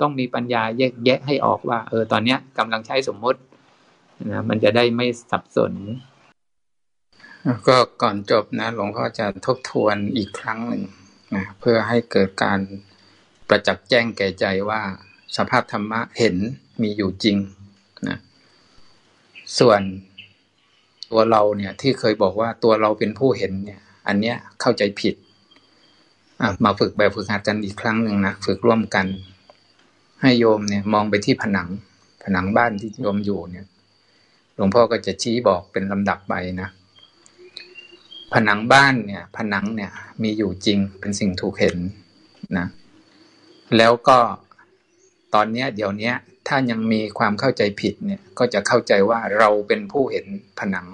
ต้องมีปัญญาแยกแยะให้ออกว่า เออตอนเนี้ยกำลังใช้สมมุตินะมันจะได้ไม่สับสน ก็ก่อนจบนะ หลวงพ่อจะทบทวนอีกครั้งหนึ่งนะเพื่อให้เกิดการประจักษ์แจ้งแก่ใจว่า สภาพธรรมะเห็นมีอยู่จริงนะส่วนตัวเราเนี่ยที่เคยบอกว่าตัวเราเป็นผู้เห็นเนี่ย อันเนี้ยเข้าใจผิดมาฝึกแบบฝึกหัดกันอีกครั้งหนึ่งนะฝึกร่วมกัน ให้โยมเนี่ย มองไปที่ผนัง ผนังบ้านที่โยมอยู่เนี่ย หลวงพ่อก็จะชี้บอกเป็นลำดับไปนะ ผนังบ้านเนี่ย ผนังเนี่ย มีอยู่จริงเป็นสิ่งถูกเห็นนะ แล้วก็ตอนเนี้ย เดี๋ยวนี้ถ้ายังมีความเข้าใจผิดเนี่ย ก็จะเข้าใจว่าเราเป็นผู้เห็นผนัง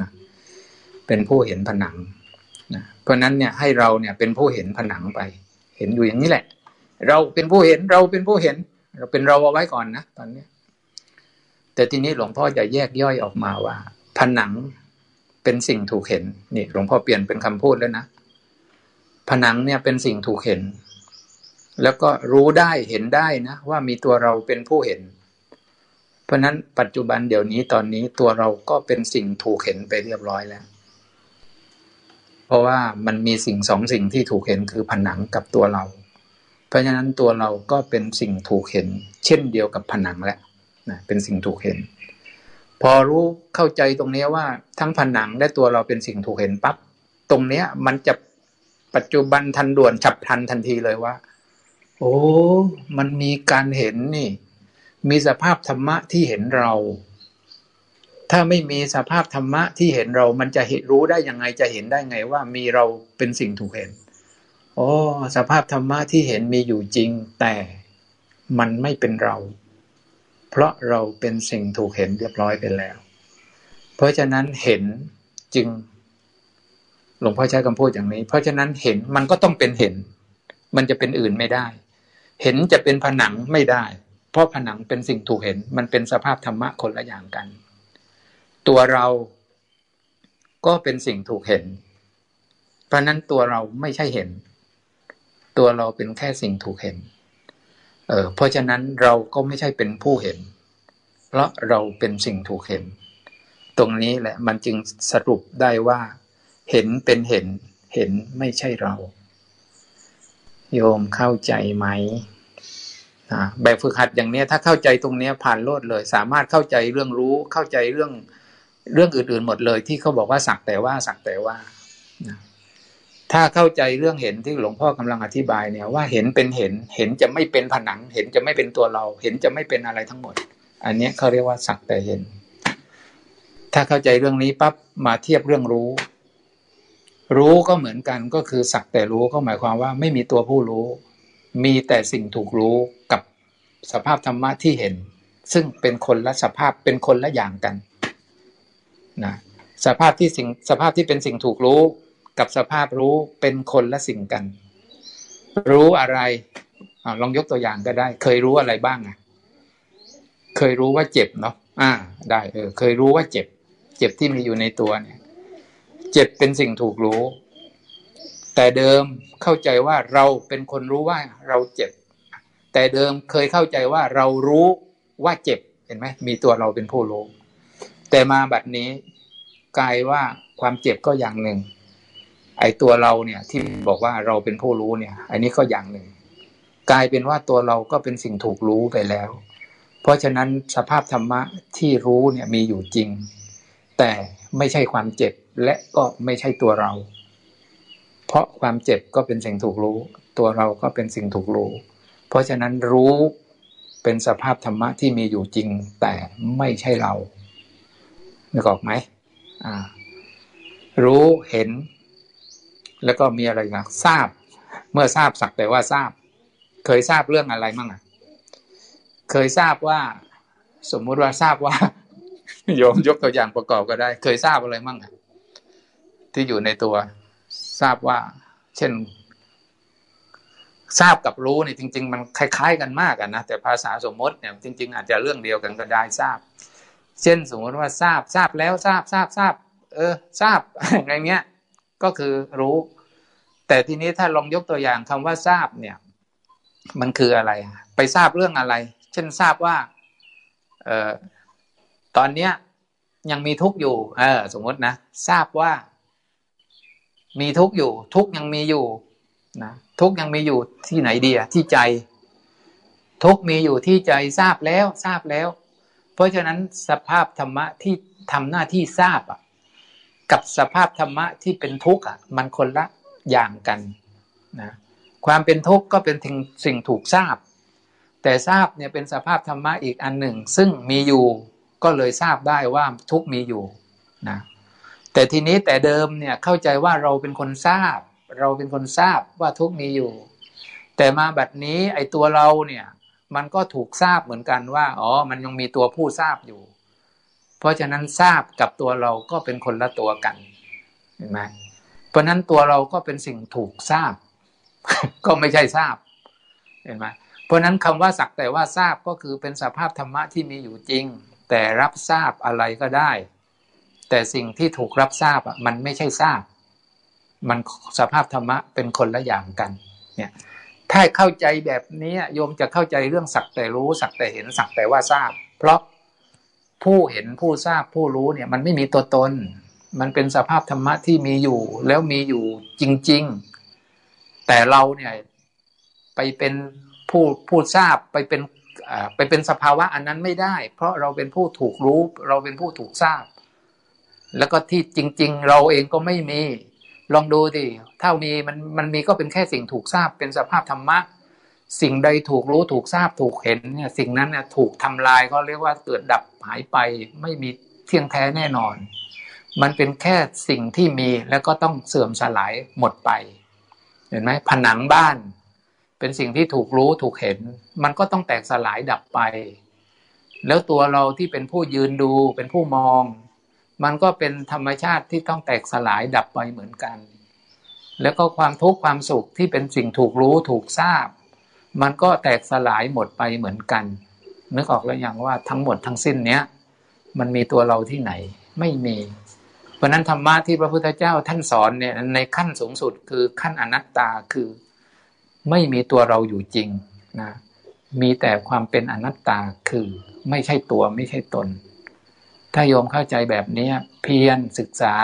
นะเป็นผู้เห็นผนังนะเพราะนั้นเนี่ยให้เราเนี่ยเป็นผู้เห็นผนังไป เห็นอยู่อย่างนี้แหละ เราเป็นผู้เห็นเราเป็นผู้เห็น เราเป็นเราเอาไว้ก่อนนะตอนนี้แต่ทีนี้หลวงพ่อจะแยกย่อยออกมาว่า ผนัง เป็นสิ่งถูกเห็นนี่หลวงพ่อเปลี่ยนเป็นคำพูดแล้วนะผนังเนี่ยเป็นสิ่งถูกเห็น แล้วก็รู้ได้เห็นได้นะว่ามีตัวเราเป็นผู้เห็น เพราะนั้นปัจจุบันเดี๋ยวนี้ตอนนี้ตัวเราก็เป็นสิ่งถูกเห็นไปเรียบร้อยแล้ว เพราะว่ามันมีสิ่งสองสิ่งที่ถูกเห็นคือผนังกับตัวเรา เพราะฉะนั้นตัวเราก็เป็นสิ่งถูกเห็น เช่นเดียวกับผนังแหละนะเป็นสิ่งถูกเห็น พอรู้เข้าใจตรงนี้ว่าทั้งผนังและตัวเราเป็นสิ่งถูกเห็นปั๊บตรงเนี้ย มันจะปัจจุบันทันด่วนฉับพลันทันทีเลยว่า โอ้มันมีการเห็นนี่ มีสภาพธรรมะที่เห็นเรา ถ้าไม่มีสภาพธรรมะที่เห็นเรา มันจะเห็นรู้ได้ยังไงจะเห็นได้ไงว่ามีเราเป็นสิ่งถูกเห็นโอ้สภาพธรรมะที่เห็นมีอยู่จริง แต่มันไม่เป็นเรา เพราะเราเป็นสิ่งถูกเห็นเรียบร้อยไปแล้ว เพราะฉะนั้นเห็นจึง หลวงพ่อใช้คำพูดอย่างนี้ เพราะฉะนั้นเห็นมันก็ต้องเป็นเห็น มันจะเป็นอื่นไม่ได้ เห็นจะเป็นผนังไม่ได้ เพราะผนังเป็นสิ่งถูกเห็น มันเป็นสภาพธรรมะคนละอย่างกัน ตัวเราก็เป็นสิ่งถูกเห็น เพราะนั้นตัวเราไม่ใช่เห็น ตัวเราเป็นแค่สิ่งถูกเห็น เออเพราะฉะนั้นเราก็ไม่ใช่เป็นผู้เห็น เพราะเราเป็นสิ่งถูกเห็น ตรงนี้แหละมันจึงสรุปได้ว่า เห็นเป็นเห็น เห็นไม่ใช่เรา โยมเข้าใจไหมแบบฝึกหัดอย่างนี้ถ้าเข้าใจตรงนี้ผ่านโลดเลย สามารถเข้าใจเรื่องรู้เข้าใจเรื่องเรื่องอื่นๆหมดเลย ที่เขาบอกว่าสักแต่ว่าสักแต่ว่า ถ้าเข้าใจเรื่องเห็นที่หลวงพ่อกำลังอธิบายเนี่ยว่าเห็นเป็นเห็น เห็นจะไม่เป็นผนัง เห็นจะไม่เป็นตัวเรา เห็นจะไม่เป็นอะไรทั้งหมด อันนี้เขาเรียกว่าสักแต่เห็น ถ้าเข้าใจเรื่องนี้ปั๊บมาเทียบเรื่องรู้ รู้ก็เหมือนกันก็คือสักแต่รู้ก็หมายความว่าไม่มีตัวผู้รู้ มีแต่สิ่งถูกรู้กับสภาพธรรมะที่เห็น ซึ่งเป็นคนละสภาพเป็นคนละอย่างกันนะสภาพที่สิ่งสภาพที่เป็นสิ่งถูกรู้ กับสภาพรู้เป็นคนละสิ่งกัน รู้อะไรอลองยกตัวอย่างก็ได้ เคยรู้อะไรบ้างอะ เคยรู้ว่าเจ็บเนาะอ่า ได้เออ เคยรู้ว่าเจ็บ เจ็บที่มีอยู่ในตัวเนี่ย เจ็บเป็นสิ่งถูกรู้ แต่เดิมเข้าใจว่าเราเป็นคนรู้ว่าเราเจ็บ แต่เดิมเคยเข้าใจว่าเรารู้ว่าเจ็บเห็นไหมมีตัวเราเป็นผู้รู้แต่มาบัดนี้กลายว่าความเจ็บก็อย่างหนึ่ง ไอ้ตัวเราเนี่ยที่บอกว่าเราเป็นผู้รู้เนี่ย อันนี้ก็อย่างหนึ่ง กลายเป็นว่าตัวเราก็เป็นสิ่งถูกรู้ไปแล้ว เพราะฉะนั้นสภาพธรรมะที่รู้เนี่ยมีอยู่จริง แต่ไม่ใช่ความเจ็บและก็ไม่ใช่ตัวเรา เพราะความเจ็บก็เป็นสิ่งถูกรู้ ตัวเราก็เป็นสิ่งถูกรู้ เพราะฉะนั้นรู้เป็นสภาพธรรมะที่มีอยู่จริง แต่ไม่ใช่เรานึกออกไหมอ่า รู้เห็น แล้วก็มีอะไรนะทราบ เมื่อทราบสักแต่ว่าทราบ เคยทราบเรื่องอะไรมั่งอะ เคยทราบว่า สมมุติว่าทราบว่าโยมยกตัวอย่างประกอบก็ได้ เคยทราบอะไรมั่งอะ ที่อยู่ในตัวทราบว่า เช่น ทราบกับรู้เนี่ยจริง ๆ มันคล้าย ๆ กันมากกันนะแต่ภาษาสมมติเนี่ยจริง ๆ อาจจะเรื่องเดียวกันก็ได้ทราบ เช่นสมมติว่าทราบทราบแล้วทราบทราบทราบ เออ ทราบอะไรเงี้ยก็คือรู้ แต่ทีนี้ถ้าลองยกตัวอย่างคำว่าทราบเนี่ย มันคืออะไร ไปทราบเรื่องอะไร เช่นทราบว่าเออตอนเนี้ยยังมีทุกข์อยู่ เออ สมมตินะทราบว่า มีทุกข์อยู่ ทุกข์ยังมีอยู่นะทุกยังมีอยู่ที่ไหนดีอะที่ใจ ทุกมีอยู่ที่ใจทราบแล้วทราบแล้ว เพราะฉะนั้นสภาพธรรมะที่ทำหน้าที่ทราบอะ กับสภาพธรรมะที่เป็นทุกข์อะ มันคนละ อย่างกันนะความเป็นทุกข์ก็เป็นสิ่งถูกทราบ แต่ทราบเนี่ยเป็นสภาพธรรมะอีกอันหนึ่ง ซึ่งมีอยู่ก็เลยทราบได้ว่าทุกมีอยู่นะแต่ทีนี้แต่เดิมเนี่ยเข้าใจว่าเราเป็นคนทราบ เราเป็นคนทราบว่าทุกมีอยู่ แต่มาบัดนี้ไอ้ตัวเราเนี่ยมันก็ถูกทราบเหมือนกันว่าอ๋อมันยังมีตัวผู้ทราบอยู่ เพราะฉะนั้นทราบกับตัวเราก็เป็นคนละตัวกันเห็นไหม ราะนั้นตัวเราก็เป็นสิ่งถูกทราบ ก็ไม่ใช่ทราบเห็นไหมเพราะนั้นคำว่าสักแต่ว่าทราบก็คือเป็นสภาพธรรมะที่มีอยู่จริง แต่รับทราบอะไรก็ได้ แต่สิ่งที่ถูกรับทราบอะมันไม่ใช่ทราบ มันสภาพธรรมะเป็นคนละอย่างกันเนี่ยถ้าเข้าใจแบบนี้โยมจะเข้าใจเรื่องสักแต่รู้สักแต่เห็นสักแต่ว่าทราบ เพราะผู้เห็นผู้ทราบผู้รู้เนี่ย มันไม่มีตัวตน มันเป็นสภาพธรรมะที่มีอยู่ แล้วมีอยู่จริง ๆ แต่เราเนี่ยไปเป็นผู้ผู้ทราบไปเป็นไปเป็นสภาวะอันนั้นไม่ได้ เพราะเราเป็นผู้ถูกรู้ เราเป็นผู้ถูกทราบ แล้วก็ที่จริง ๆ เราเองก็ไม่มี ลองดูดิถ้ามีมันมันมีก็เป็นแค่สิ่งถูกทราบ เป็นสภาพธรรมะ สิ่งใดถูกรู้ถูกทราบถูกเห็นเนี่ยสิ่งนั้นเนี่ยถูกทำลายเขาเรียกว่าเกิดดับหายไปไม่มีเที่ยงแท้แน่นอน มันเป็นแค่สิ่งที่มีแล้วก็ต้องเสื่อมสลายหมดไป เห็นไหมผนังบ้าน เป็นสิ่งที่ถูกรู้ถูกเห็น มันก็ต้องแตกสลายดับไป แล้วตัวเราที่เป็นผู้ยืนดูเป็นผู้มอง มันก็เป็นธรรมชาติที่ต้องแตกสลายดับไปเหมือนกัน แล้วก็ความทุกข์ความสุขที่เป็นสิ่งถูกรู้ถูกทราบ มันก็แตกสลายหมดไปเหมือนกัน นึกออกแล้วอย่างว่าทั้งหมดทั้งสิ้นเนี้ยมันมีตัวเราที่ไหนไม่มี เพราะนั้นธรรมะที่พระพุทธเจ้าท่านสอนเนี่ยในขั้นสูงสุดคือขั้นอนัตตาคือ ไม่มีตัวเราอยู่จริงนะมีแต่ความเป็นอนัตตาคือไม่ใช่ตัวไม่ใช่ตน ถ้าโยมเข้าใจแบบนี้เพียรศึกษา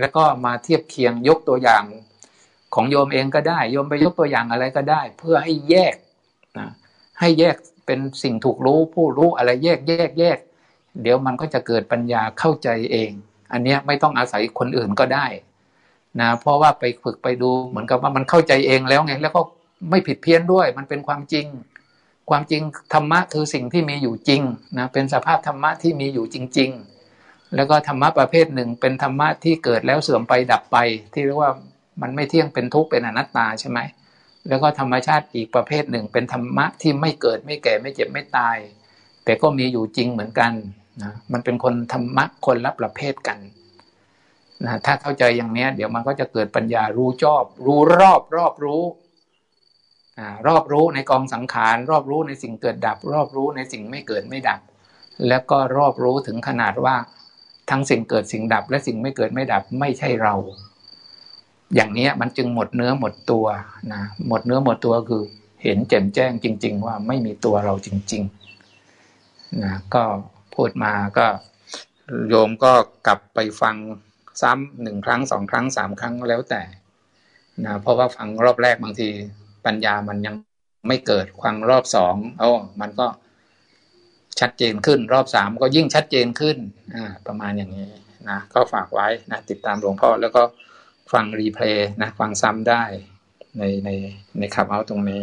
แล้วก็มาเทียบเคียงยกตัวอย่างของโยมเองก็ได้ โยมไปยกตัวอย่างอะไรก็ได้ เพื่อให้แยกนะให้แยกเป็นสิ่งถูกรู้ผู้รู้อะไรแยกแยกแยก เดี๋ยวมันก็จะเกิดปัญญาเข้าใจเอง อันนี้ไม่ต้องอาศัยคนอื่นก็ได้นะเพราะว่าไปฝึกไปดูเหมือนกับว่ามันเข้าใจเองแล้วไง แล้วก็ไม่ผิดเพี้ยนด้วย มันเป็นความจริง ความจริงธรรมะคือสิ่งที่มีอยู่จริงนะเป็นสภาพธรรมะที่มีอยู่จริง ๆ แล้วก็ธรรมะประเภทหนึ่ง เป็นธรรมะที่เกิดแล้วเสื่อมไปดับไป ที่เรียกว่ามันไม่เที่ยงเป็นทุกข์เป็นอนัตตาใช่ไหมแล้วก็ธรรมชาติอีกประเภทหนึ่ง เป็นธรรมะที่ไม่เกิดไม่แก่ไม่เจ็บไม่ตาย แต่ก็มีอยู่จริงเหมือนกัน นะมันเป็นคนธรรมะคนละประเภทกันนะถ้าเข้าใจอย่างนี้เดี๋ยวมันก็จะเกิดปัญญารู้ชอบ รู้รอบรอบรู้รอบรู้ในกองสังขาร รอบรู้ในสิ่งเกิดดับ รอบรู้ในสิ่งไม่เกิดไม่ดับ แล้วก็รอบรู้ถึงขนาดว่า ทั้งสิ่งเกิดสิ่งดับ และสิ่งไม่เกิดไม่ดับไม่ใช่เรา อย่างนี้มันจึงหมดเนื้อหมดตัวนะหมดเนื้อหมดตัวคือ เห็นแจ่มแจ้งจริง ๆ ว่าไม่มีตัวเราจริงๆนะก็ พูดมาก็โยมก็กลับไปฟังซ้ำหนึ่งครั้งสองครั้งสามครั้งแล้วแต่นะเพราะว่าฟังรอบแรกบางทีปัญญามันยังไม่เกิดฟังรอบสองโอ้มันก็ชัดเจนขึ้น รอบสามก็ยิ่งชัดเจนขึ้นอ่าประมาณอย่างนี้นะก็ฝากไว้นะติดตามหลวงพ่อแล้วก็ฟังรีเพลย์นะฟังซ้ำได้ในในในขับเอาตรงนี้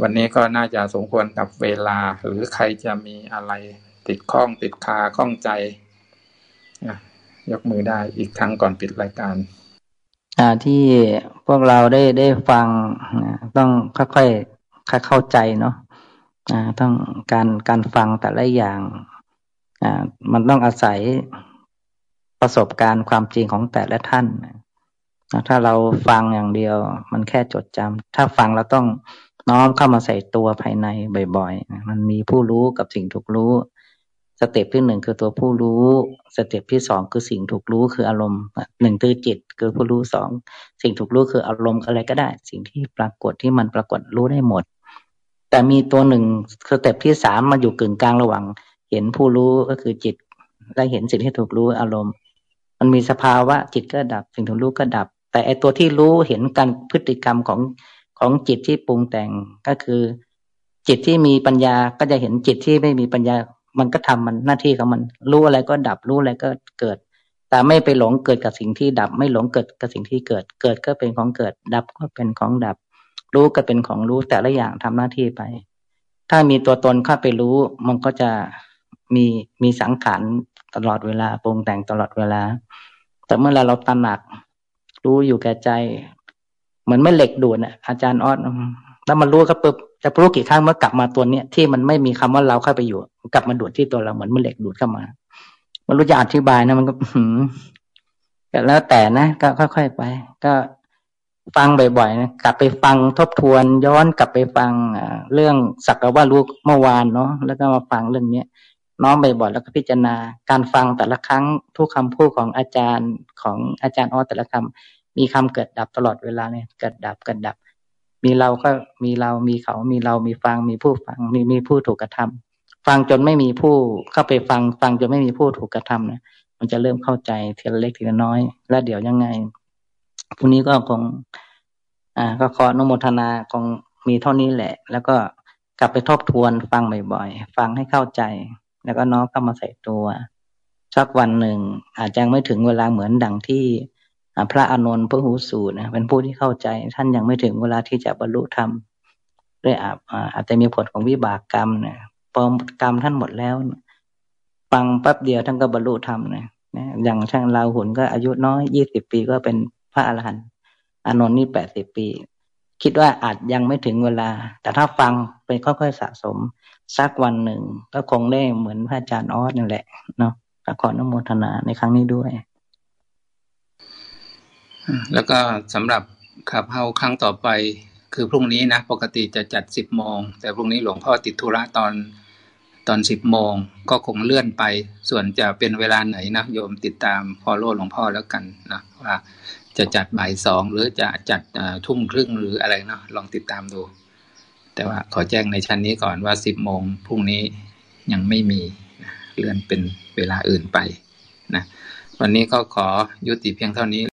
วันนี้ก็น่าจะสมควรกับเวลา หรือใครจะมีอะไรติดข้องติดคาข้องใจ ยกมือได้อีกครั้งก่อนปิดรายการที่พวกเราได้ได้ฟังต้องค่อยๆเข้าใจเนาะต้องการการฟังแต่ละอย่างมันต้องอาศัยประสบการณ์ความจริงของแต่ละท่านถ้าเราฟังอย่างเดียว มันแค่จดจำถ้าฟังเราต้อง น้อมเข้ามาใส่ตัวภายในบ่อยๆ มันมีผู้รู้กับสิ่งถูกรู้ step ที่หนึ่งคือตัวผู้รู้ step ที่สองคือสิ่งถูกรู้คืออารมณ์หนึ่งคือจิตคือผู้รู้สองสิ่งถูกรู้คืออารมณ์อะไรก็ได้ สิ่งที่ปรากฏที่มันปรากฏรู้ได้หมด แต่มีตัวหนึ่งสเต็ปที่สามมาอยู่กึ่งกลางระหว่างเห็นผู้รู้ก็คือจิตและเห็นสิ่งที่ถูกรู้อารมณ์ มันมีสภาวะจิตก็ดับ สิ่งถูกรู้ก็ดับ แต่ไอตัวที่รู้เห็นการพฤติกรรมของ ของจิตที่ปรุงแต่งก็คือ จิตที่มีปัญญาก็จะเห็นจิตที่ไม่มีปัญญา มันก็ทำมันหน้าที่ของมัน รู้อะไรก็ดับรู้อะไรก็เกิด แต่ไม่ไปหลงเกิดกับสิ่งที่ดับ ไม่หลงเกิดกับสิ่งที่เกิด เกิดก็เป็นของเกิด ดับก็เป็นของดับ รู้ก็เป็นของรู้แต่ละอย่างทำหน้าที่ไป ถ้ามีตัวตนเข้าไปรู้ มันก็จะมีมีสังขารตลอดเวลาปรุงแต่งตลอดเวลา แต่เมื่อเราเราตระหนัก รู้อยู่แก่ใจ เหมือนไม่เหล็กดูดอะอาจารย์ออดแล้วมันรู้ก็ปุ๊บจะรู้กี่ครั้งเมื่อกลับมาตัวเนี้ยที่มันไม่มีคำว่าเราเข้าไปอยู่ กลับมาดูดที่ตัวเราเหมือนมันเหล็กดูดเข้ามา มันรู้จะอธิบายนะ มันก็หืมแล้วแต่นะก็ค่อยๆไป ก็ฟังบ่อยๆนะกลับไปฟังทบทวน ย้อนกลับไปฟังเรื่องสักว่ารู้เมื่อวานเนาะแล้วก็มาฟังเรื่องเนี้ยน้อมบ่อยๆแล้วก็พิจารณาการฟังแต่ละครั้งทุกคำพูดของอาจารย์ของอาจารย์ออแต่ละคำ มีคำเกิดดับตลอดเวลาเนี่ยเกิดดับเกิดดับ มีเราก็มีเรามีเขา มีเรามีฟัง มีผู้ฟัง มีมีผู้ถูกกระทำฟังจนไม่มีผู้เข้าไปฟัง ฟังจนไม่มีผู้ถูกกระทำเนี่ยมันจะเริ่มเข้าใจทีละเล็กทีละน้อย แล้วเดี๋ยวยังไงพรุ่งนี้ก็คง อ่า ก็ขออนุโมทนาคงมีเท่านี้แหละ แล้วก็กลับไปทบทวนฟังบ่อยๆ ฟังให้เข้าใจ แล้วก็น้อมเข้ามาใส่ตัวสักวันหนึ่ง อาจจะไม่ถึงเวลาเหมือนดังที่ พระอานนท์พระหูสูตรนะเป็นผู้ที่เข้าใจท่านยังไม่ถึงเวลาที่จะบรรลุธรรมด้วยอาจจะมีผลของวิบากกรรมนี่ยพอกรรมท่านหมดแล้ว ฟังแป๊บเดียวท่านก็บรรลุธรรมนะอย่างช่างลาหุนก็อายุน้อยยี่สิบปีก็เป็นพระอรหันต์อานนท์นี่แปดสิบปี คิดว่าอาจยังไม่ถึงเวลา แต่ถ้าฟังเป็นค่อยๆสะสมสักวันหนึ่ง ก็คงได้เหมือนพระอาจารย์ออสนั่นแหละเนาะขออนุโมทนาในครั้งนี้ด้วย แล้วก็สำหรับขับเฮาครั้งต่อไป คือพรุ่งนี้นะ ปกติจะจัดสิบโมง แต่พรุ่งนี้หลวงพ่อติดธุระตอนตอนสิบโมง ก็คงเลื่อนไป ส่วนจะเป็นเวลาไหนนะ โยมติดตามฟอลโล่หลวงพ่อแล้วกันนะว่าจะจัดบ่ายสองหรือจะจัดทุ่มครึ่งหรืออะไรเนาะลองติดตามดู แต่ว่าขอแจ้งในชั้นนี้ก่อนว่าสิบโมงพรุ่งนี้ยังไม่มีเลื่อนเป็นเวลาอื่นไปนะวันนี้ก็ขอยุติเพียงเท่านี้